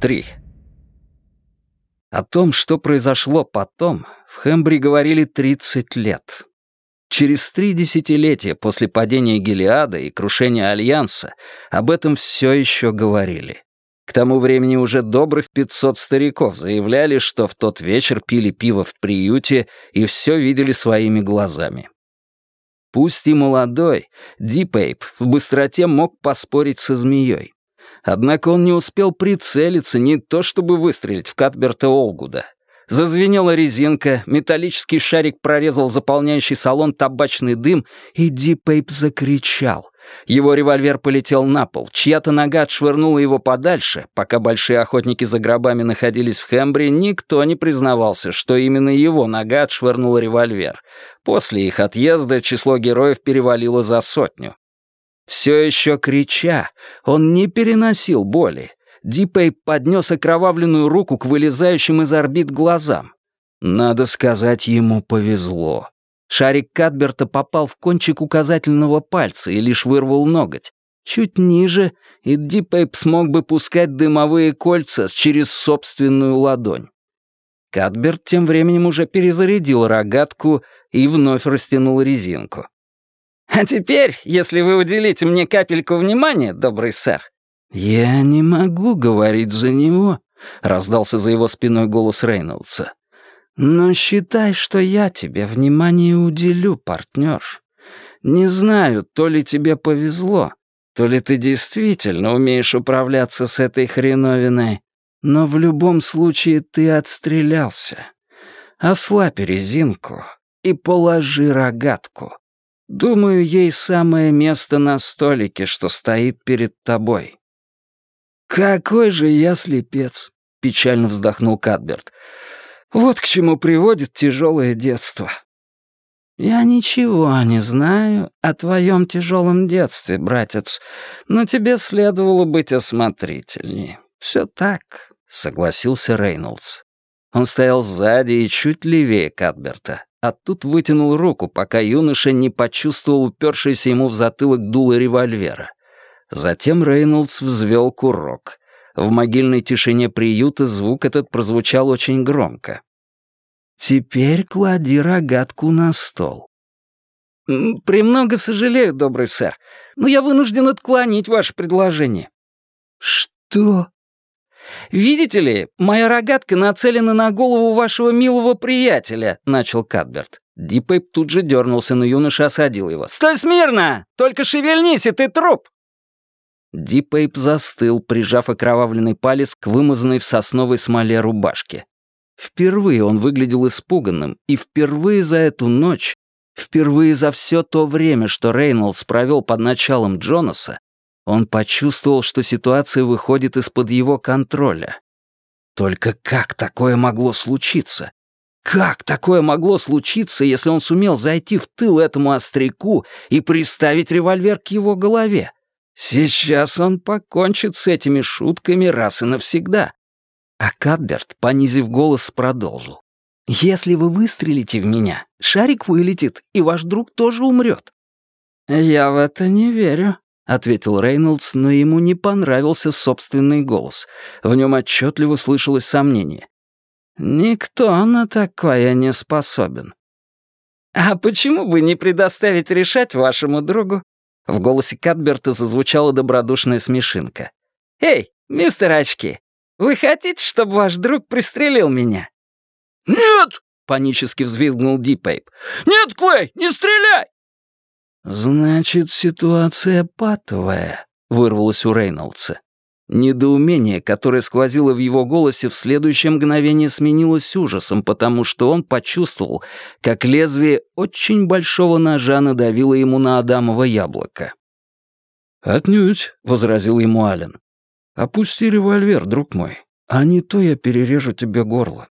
3. О том, что произошло потом, в Хэмбри говорили 30 лет. Через три десятилетия после падения Гелиада и крушения Альянса об этом все еще говорили. К тому времени уже добрых 500 стариков заявляли, что в тот вечер пили пиво в приюте и все видели своими глазами. Пусть и молодой, Дипейп в быстроте мог поспорить со змеей. Однако он не успел прицелиться, не то чтобы выстрелить в Катберта Олгуда. Зазвенела резинка, металлический шарик прорезал заполняющий салон табачный дым, и Дипейп закричал. Его револьвер полетел на пол, чья-то нога отшвырнула его подальше. Пока большие охотники за гробами находились в Хембре, никто не признавался, что именно его нога отшвырнула револьвер. После их отъезда число героев перевалило за сотню. Все еще крича, он не переносил боли. Дипей поднес окровавленную руку к вылезающим из орбит глазам. Надо сказать, ему повезло. Шарик Кадберта попал в кончик указательного пальца и лишь вырвал ноготь. Чуть ниже, и Дипейп смог бы пускать дымовые кольца через собственную ладонь. Кадберт тем временем уже перезарядил рогатку и вновь растянул резинку. А теперь, если вы уделите мне капельку внимания, добрый сэр...» «Я не могу говорить за него», — раздался за его спиной голос Рейнольдса. «Но считай, что я тебе внимание уделю, партнер. Не знаю, то ли тебе повезло, то ли ты действительно умеешь управляться с этой хреновиной, но в любом случае ты отстрелялся. Ослабь резинку и положи рогатку. Думаю, ей самое место на столике, что стоит перед тобой». «Какой же я слепец!» — печально вздохнул Кадберт. «Вот к чему приводит тяжелое детство». «Я ничего не знаю о твоем тяжелом детстве, братец, но тебе следовало быть осмотрительнее. Все так», — согласился Рейнольдс. Он стоял сзади и чуть левее Кадберта а тут вытянул руку, пока юноша не почувствовал упершийся ему в затылок дуло револьвера. Затем Рейнольдс взвел курок. В могильной тишине приюта звук этот прозвучал очень громко. «Теперь клади рогатку на стол». «Премного сожалею, добрый сэр, но я вынужден отклонить ваше предложение». «Что?» «Видите ли, моя рогатка нацелена на голову вашего милого приятеля», — начал Кадберт. Дипейп тут же дернулся, но юноша осадил его. «Стой смирно! Только шевельнись, и ты труп!» Дипейп застыл, прижав окровавленный палец к вымазанной в сосновой смоле рубашке. Впервые он выглядел испуганным, и впервые за эту ночь, впервые за все то время, что Рейнольдс провел под началом Джонаса, он почувствовал, что ситуация выходит из-под его контроля. Только как такое могло случиться? Как такое могло случиться, если он сумел зайти в тыл этому остряку и приставить револьвер к его голове? Сейчас он покончит с этими шутками раз и навсегда. А Кадберт, понизив голос, продолжил. «Если вы выстрелите в меня, шарик вылетит, и ваш друг тоже умрет». «Я в это не верю», ответил Рейнольдс, но ему не понравился собственный голос. В нем отчетливо слышалось сомнение. «Никто на такое не способен». «А почему бы не предоставить решать вашему другу?» В голосе Катберта зазвучала добродушная смешинка. «Эй, мистер Очки, вы хотите, чтобы ваш друг пристрелил меня?» «Нет!» — панически взвизгнул Дипейп. «Нет, Клей, не стреляй!» «Значит, ситуация патовая», — вырвалось у Рейнольдса. Недоумение, которое сквозило в его голосе, в следующее мгновение сменилось ужасом, потому что он почувствовал, как лезвие очень большого ножа надавило ему на Адамово яблоко. «Отнюдь», — возразил ему Ален. «Опусти револьвер, друг мой, а не то я перережу тебе горло».